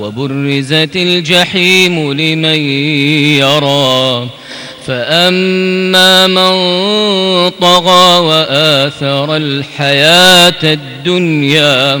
وبرزت الجحيم لمن يرى. فأما من طغى وآثر الحياة الدنيا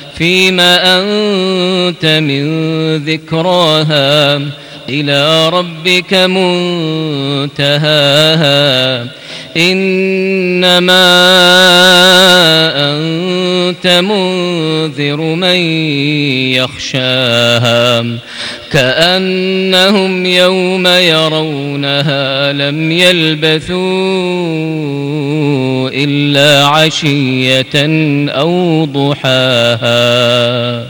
فيما أنت من ذكراها إلى ربك منتهاها إنما أنت منذر من يخشاها كأنهم يوم يرونها لم يلبثوا إلا عشية أو ضحاها.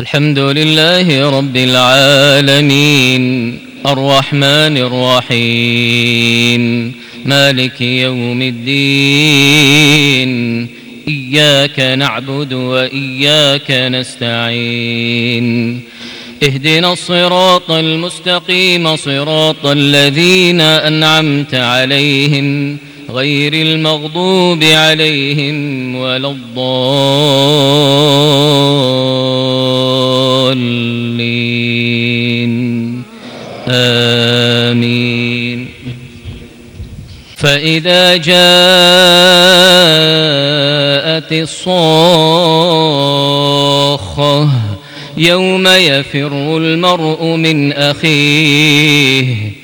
الحمد لله رب العالمين. الرحمن الرحيم. مالك يوم الدين. إياك نعبد وإياك نستعين. اهدنا الصراط المستقيم صراط الذين أنعمت عليهم. غير المغضوب عليهم ولا الضالين. آمين. فإذا جاءت الصاخة يوم يفر المرء من أخيه